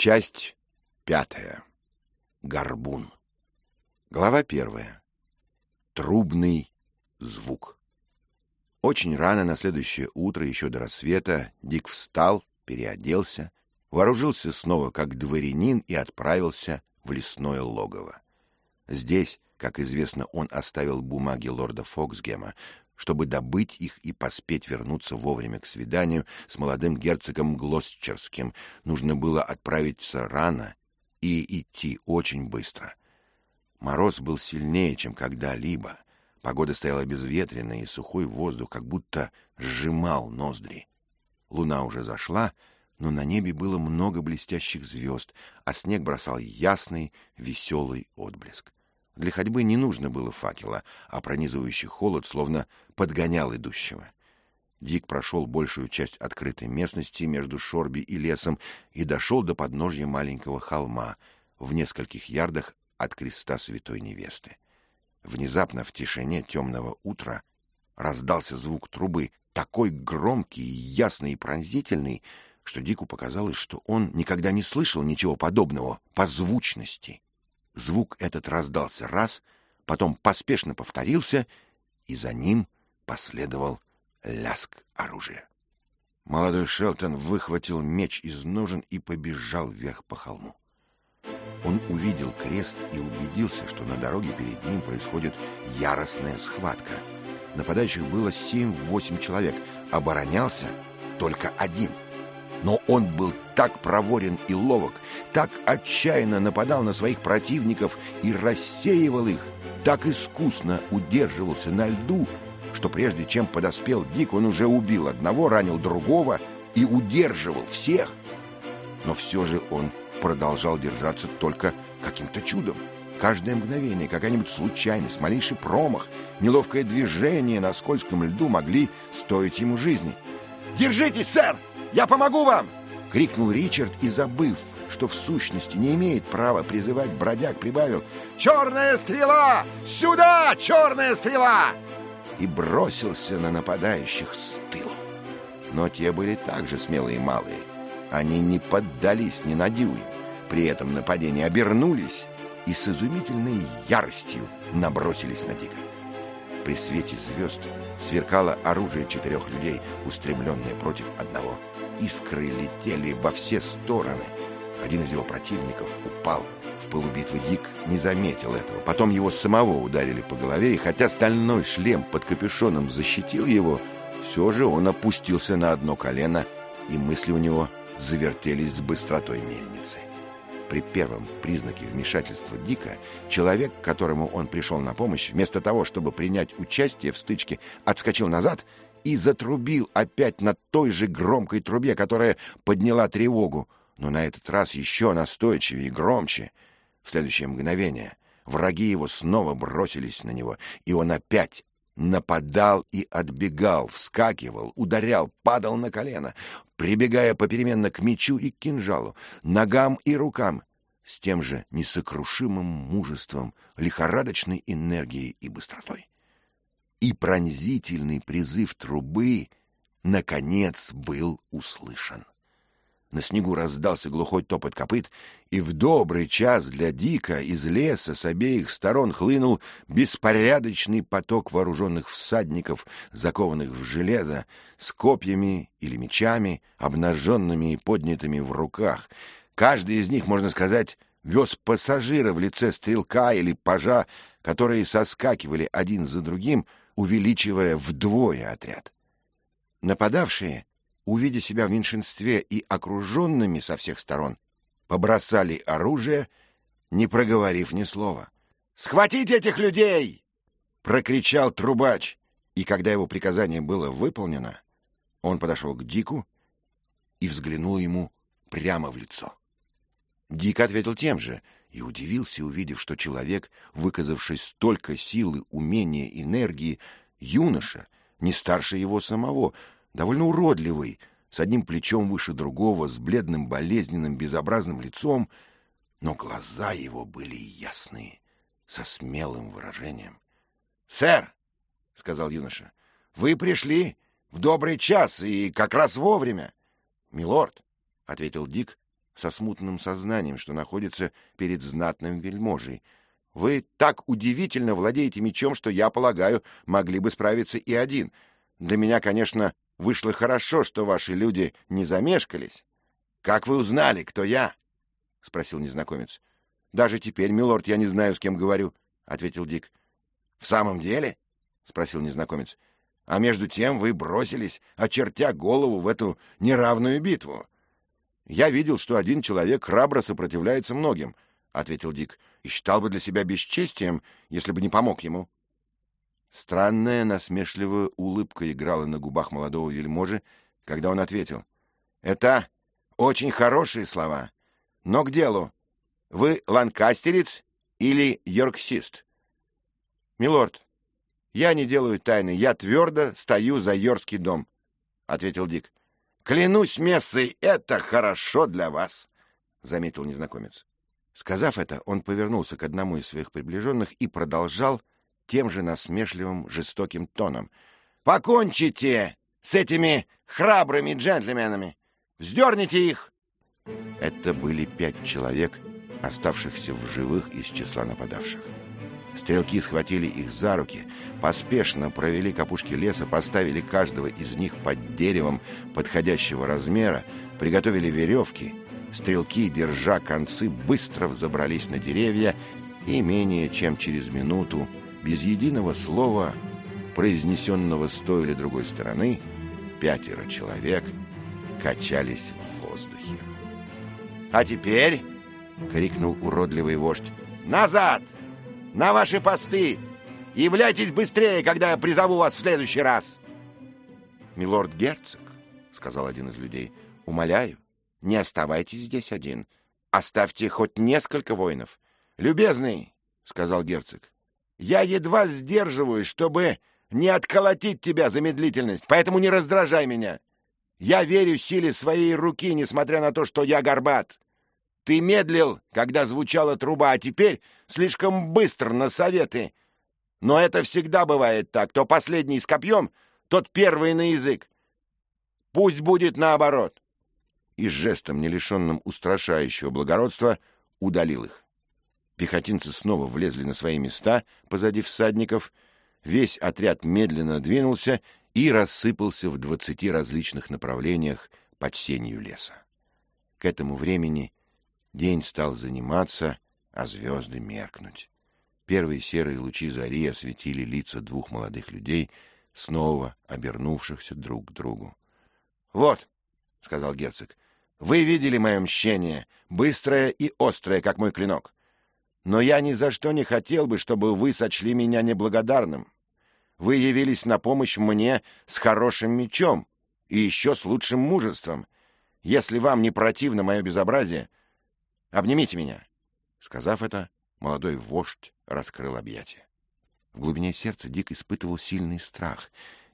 Часть пятая. Горбун. Глава первая. Трубный звук. Очень рано на следующее утро, еще до рассвета, Дик встал, переоделся, вооружился снова как дворянин и отправился в лесное логово. Здесь, как известно, он оставил бумаги лорда Фоксгема, чтобы добыть их и поспеть вернуться вовремя к свиданию с молодым герцогом Глосчерским. Нужно было отправиться рано и идти очень быстро. Мороз был сильнее, чем когда-либо. Погода стояла безветренная, и сухой воздух как будто сжимал ноздри. Луна уже зашла, но на небе было много блестящих звезд, а снег бросал ясный, веселый отблеск. Для ходьбы не нужно было факела, а пронизывающий холод словно подгонял идущего. Дик прошел большую часть открытой местности между Шорби и лесом и дошел до подножья маленького холма в нескольких ярдах от креста Святой Невесты. Внезапно в тишине темного утра раздался звук трубы, такой громкий, ясный и пронзительный, что Дику показалось, что он никогда не слышал ничего подобного по звучности. Звук этот раздался раз, потом поспешно повторился, и за ним последовал ляск оружия. Молодой Шелтон выхватил меч из ножен и побежал вверх по холму. Он увидел крест и убедился, что на дороге перед ним происходит яростная схватка. Нападающих было семь-восемь человек, оборонялся только один — но он был так проворен и ловок, так отчаянно нападал на своих противников и рассеивал их, так искусно удерживался на льду, что прежде чем подоспел Дик, он уже убил одного, ранил другого и удерживал всех. Но все же он продолжал держаться только каким-то чудом. Каждое мгновение, какая-нибудь случайность, малейший промах, неловкое движение на скользком льду могли стоить ему жизни. «Держитесь, сэр!» Я помогу вам!» — крикнул Ричард и, забыв, что в сущности не имеет права призывать бродяг, прибавил «Черная стрела! Сюда, черная стрела!» и бросился на нападающих с тылу. Но те были также смелые и малые. Они не поддались ни на дюйм. При этом нападении обернулись и с изумительной яростью набросились на Дига. При свете звезд сверкало оружие четырех людей, устремленное против одного — Искры летели во все стороны. Один из его противников упал. В пылу Дик не заметил этого. Потом его самого ударили по голове, и хотя стальной шлем под капюшоном защитил его, все же он опустился на одно колено, и мысли у него завертелись с быстротой мельницы. При первом признаке вмешательства Дика человек, которому он пришел на помощь, вместо того, чтобы принять участие в стычке, отскочил назад и затрубил опять на той же громкой трубе, которая подняла тревогу, но на этот раз еще настойчивее и громче. В следующее мгновение враги его снова бросились на него, и он опять нападал и отбегал, вскакивал, ударял, падал на колено, прибегая попеременно к мечу и к кинжалу, ногам и рукам, с тем же несокрушимым мужеством, лихорадочной энергией и быстротой и пронзительный призыв трубы, наконец, был услышан. На снегу раздался глухой топот копыт, и в добрый час для Дика из леса с обеих сторон хлынул беспорядочный поток вооруженных всадников, закованных в железо, с копьями или мечами, обнаженными и поднятыми в руках. Каждый из них, можно сказать, вез пассажира в лице стрелка или пажа, которые соскакивали один за другим, увеличивая вдвое отряд. Нападавшие, увидя себя в меньшинстве и окруженными со всех сторон, побросали оружие, не проговорив ни слова. «Схватить этих людей!» — прокричал трубач, и когда его приказание было выполнено, он подошел к Дику и взглянул ему прямо в лицо. Дик ответил тем же — и удивился, увидев, что человек, выказавший столько силы, умения, энергии, юноша, не старше его самого, довольно уродливый, с одним плечом выше другого, с бледным, болезненным, безобразным лицом, но глаза его были ясные, со смелым выражением. «Сэр!» — сказал юноша. «Вы пришли в добрый час и как раз вовремя!» «Милорд!» — ответил Дик со смутным сознанием, что находится перед знатным вельможей. «Вы так удивительно владеете мечом, что, я полагаю, могли бы справиться и один. Для меня, конечно, вышло хорошо, что ваши люди не замешкались». «Как вы узнали, кто я?» — спросил незнакомец. «Даже теперь, милорд, я не знаю, с кем говорю», — ответил Дик. «В самом деле?» — спросил незнакомец. «А между тем вы бросились, очертя голову в эту неравную битву». «Я видел, что один человек храбро сопротивляется многим», — ответил Дик, «и считал бы для себя бесчестием, если бы не помог ему». Странная насмешливая улыбка играла на губах молодого вельможи, когда он ответил. «Это очень хорошие слова. Но к делу. Вы ланкастерец или йорксист? Милорд, я не делаю тайны, я твердо стою за Йоркский дом, — ответил Дик. Клянусь мессой, это хорошо для вас, — заметил незнакомец. Сказав это, он повернулся к одному из своих приближенных и продолжал тем же насмешливым, жестоким тоном. «Покончите с этими храбрыми джентльменами! Вздерните их!» Это были пять человек, оставшихся в живых из числа нападавших. Стрелки схватили их за руки, поспешно провели к опушке леса, поставили каждого из них под деревом подходящего размера, приготовили веревки. Стрелки, держа концы, быстро взобрались на деревья и менее чем через минуту, без единого слова, произнесенного с той или другой стороны, пятеро человек качались в воздухе. «А теперь!» — крикнул уродливый вождь. «Назад! На ваши посты! Являйтесь быстрее, когда я призову вас в следующий раз!» «Милорд-герцог», — сказал один из людей, — «умоляю, не оставайтесь здесь один. Оставьте хоть несколько воинов». «Любезный», — сказал герцог, — «я едва сдерживаюсь, чтобы не отколотить тебя за медлительность, поэтому не раздражай меня. Я верю силе своей руки, несмотря на то, что я горбат. Ты медлил, когда звучала труба, а теперь слишком быстро на советы. Но это всегда бывает так. То последний с копьем, тот первый на язык. Пусть будет наоборот. И с жестом, не лишенным устрашающего благородства, удалил их. Пехотинцы снова влезли на свои места позади всадников. Весь отряд медленно двинулся и рассыпался в двадцати различных направлениях под сенью леса. К этому времени день стал заниматься, а звезды меркнуть. Первые серые лучи зари осветили лица двух молодых людей, снова обернувшихся друг к другу. — Вот, — сказал герцог, — вы видели мое мщение, быстрое и острое, как мой клинок. Но я ни за что не хотел бы, чтобы вы сочли меня неблагодарным. Вы явились на помощь мне с хорошим мечом и еще с лучшим мужеством. Если вам не противно мое безобразие, обнимите меня». Сказав это, молодой вождь раскрыл объятия. В глубине сердца Дик испытывал сильный страх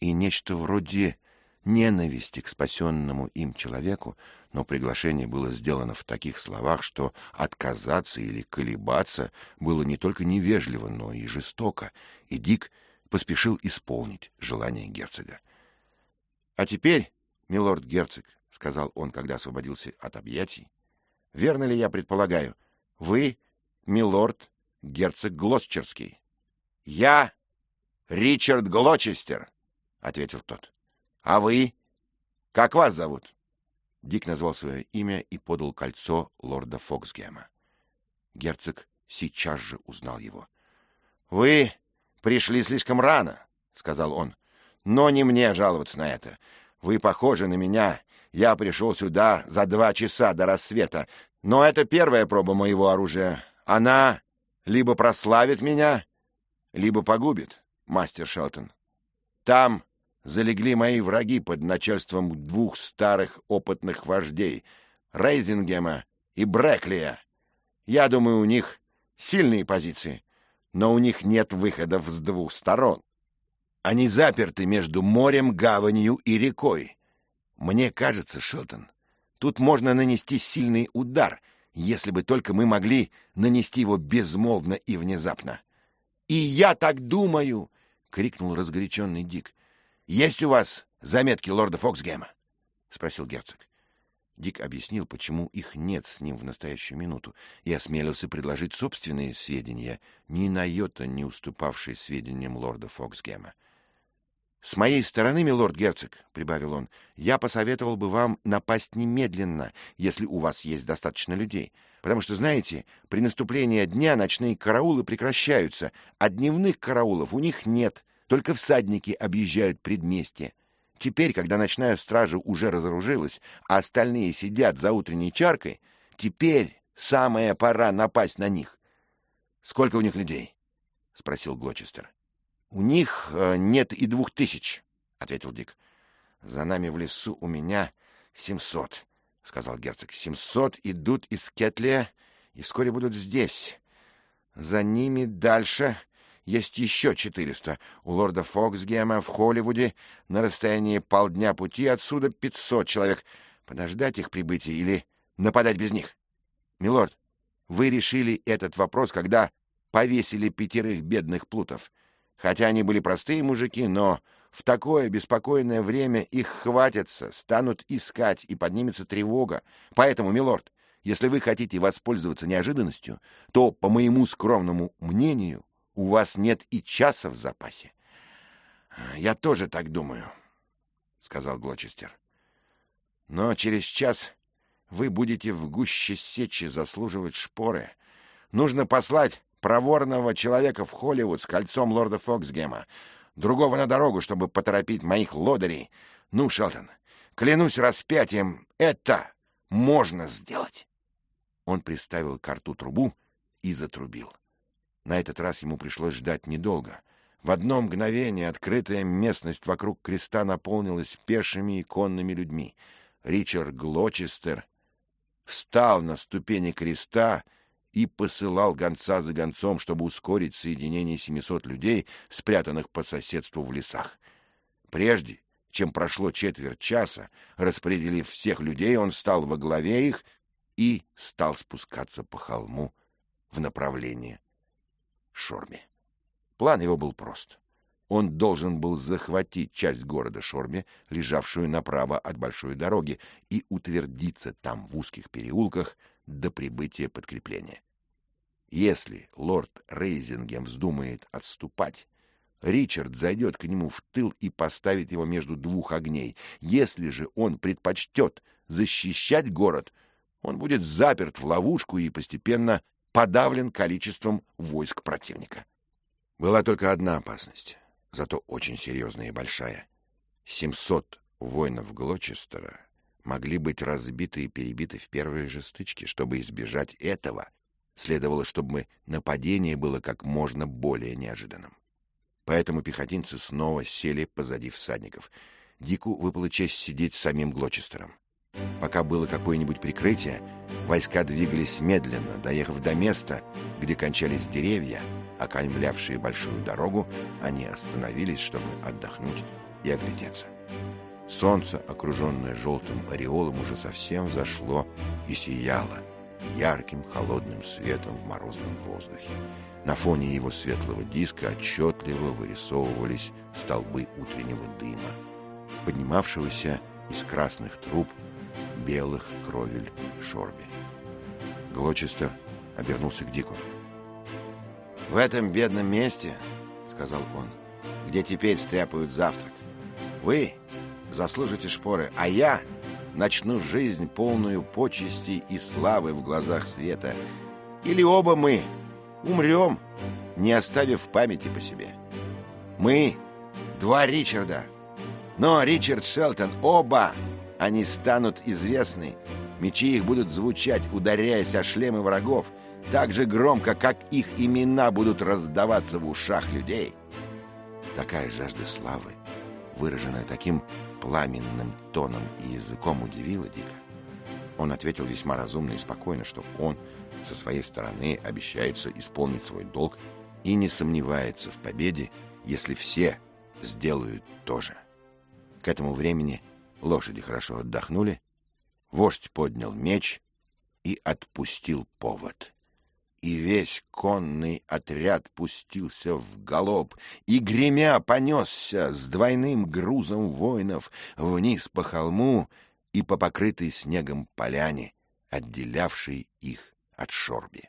и нечто вроде ненависти к спасенному им человеку, но приглашение было сделано в таких словах, что отказаться или колебаться было не только невежливо, но и жестоко, и Дик — поспешил исполнить желание герцога. — А теперь, милорд-герцог, — сказал он, когда освободился от объятий, — верно ли я предполагаю, вы милорд-герцог Глосчерский? — Я Ричард Глочестер, — ответил тот. — А вы? Как вас зовут? Дик назвал свое имя и подал кольцо лорда Фоксгема. Герцог сейчас же узнал его. — Вы пришли слишком рано, — сказал он. — Но не мне жаловаться на это. Вы похожи на меня. Я пришел сюда за два часа до рассвета. Но это первая проба моего оружия. Она либо прославит меня, либо погубит, мастер Шелтон. Там залегли мои враги под начальством двух старых опытных вождей — Рейзингема и Бреклия. Я думаю, у них сильные позиции но у них нет выходов с двух сторон. Они заперты между морем, гаванью и рекой. Мне кажется, Шелтон, тут можно нанести сильный удар, если бы только мы могли нанести его безмолвно и внезапно. «И я так думаю!» — крикнул разгоряченный Дик. «Есть у вас заметки лорда Фоксгема?» — спросил герцог. Дик объяснил, почему их нет с ним в настоящую минуту, и осмелился предложить собственные сведения, ни на йота не уступавшие сведениям лорда Фоксгема. «С моей стороны, милорд-герцог», — прибавил он, — «я посоветовал бы вам напасть немедленно, если у вас есть достаточно людей. Потому что, знаете, при наступлении дня ночные караулы прекращаются, а дневных караулов у них нет, только всадники объезжают предместье. Теперь, когда ночная стража уже разоружилась, а остальные сидят за утренней чаркой, теперь самая пора напасть на них. — Сколько у них людей? — спросил Глочестер. — У них э, нет и двух тысяч, — ответил Дик. — За нами в лесу у меня семьсот, — сказал герцог. — Семьсот идут из Кетлия и вскоре будут здесь. За ними дальше есть еще четыреста. У лорда Фоксгема в Холливуде на расстоянии полдня пути отсюда пятьсот человек. Подождать их прибытия или нападать без них? Милорд, вы решили этот вопрос, когда повесили пятерых бедных плутов. Хотя они были простые мужики, но в такое беспокойное время их хватятся, станут искать, и поднимется тревога. Поэтому, милорд, если вы хотите воспользоваться неожиданностью, то, по моему скромному мнению, у вас нет и часа в запасе. — Я тоже так думаю, — сказал Глочестер. — Но через час вы будете в гуще сечи заслуживать шпоры. Нужно послать проворного человека в Холливуд с кольцом лорда Фоксгема, другого на дорогу, чтобы поторопить моих лодырей. Ну, Шелтон, клянусь распятием, это можно сделать. Он приставил к рту трубу и затрубил. — на этот раз ему пришлось ждать недолго. В одно мгновение открытая местность вокруг креста наполнилась пешими и конными людьми. Ричард Глочестер встал на ступени креста и посылал гонца за гонцом, чтобы ускорить соединение семисот людей, спрятанных по соседству в лесах. Прежде, чем прошло четверть часа, распределив всех людей, он встал во главе их и стал спускаться по холму в направлении Шорме. План его был прост. Он должен был захватить часть города Шорме, лежавшую направо от большой дороги, и утвердиться там в узких переулках до прибытия подкрепления. Если лорд Рейзингем вздумает отступать, Ричард зайдет к нему в тыл и поставит его между двух огней. Если же он предпочтет защищать город, он будет заперт в ловушку и постепенно подавлен количеством войск противника. Была только одна опасность, зато очень серьезная и большая. 700 воинов Глочестера могли быть разбиты и перебиты в первые же стычки. Чтобы избежать этого, следовало, чтобы нападение было как можно более неожиданным. Поэтому пехотинцы снова сели позади всадников. Дику выпала честь сидеть самим Глочестером. Пока было какое-нибудь прикрытие, войска двигались медленно, доехав до места, где кончались деревья, окаймлявшие большую дорогу, они остановились, чтобы отдохнуть и оглядеться. Солнце, окруженное желтым ореолом, уже совсем взошло и сияло ярким холодным светом в морозном воздухе. На фоне его светлого диска отчетливо вырисовывались столбы утреннего дыма, поднимавшегося из красных труб белых кровель Шорби. Глочестер обернулся к Дику. «В этом бедном месте, — сказал он, — где теперь стряпают завтрак, вы заслужите шпоры, а я начну жизнь, полную почести и славы в глазах света. Или оба мы умрем, не оставив памяти по себе. Мы — два Ричарда, но Ричард Шелтон — оба они станут известны. Мечи их будут звучать, ударяясь о шлемы врагов, так же громко, как их имена будут раздаваться в ушах людей. Такая жажда славы, выраженная таким пламенным тоном и языком, удивила Дика. Он ответил весьма разумно и спокойно, что он со своей стороны обещается исполнить свой долг и не сомневается в победе, если все сделают то же. К этому времени Лошади хорошо отдохнули. Вождь поднял меч и отпустил повод. И весь конный отряд пустился в галоп и, гремя, понесся с двойным грузом воинов вниз по холму и по покрытой снегом поляне, отделявшей их от Шорби.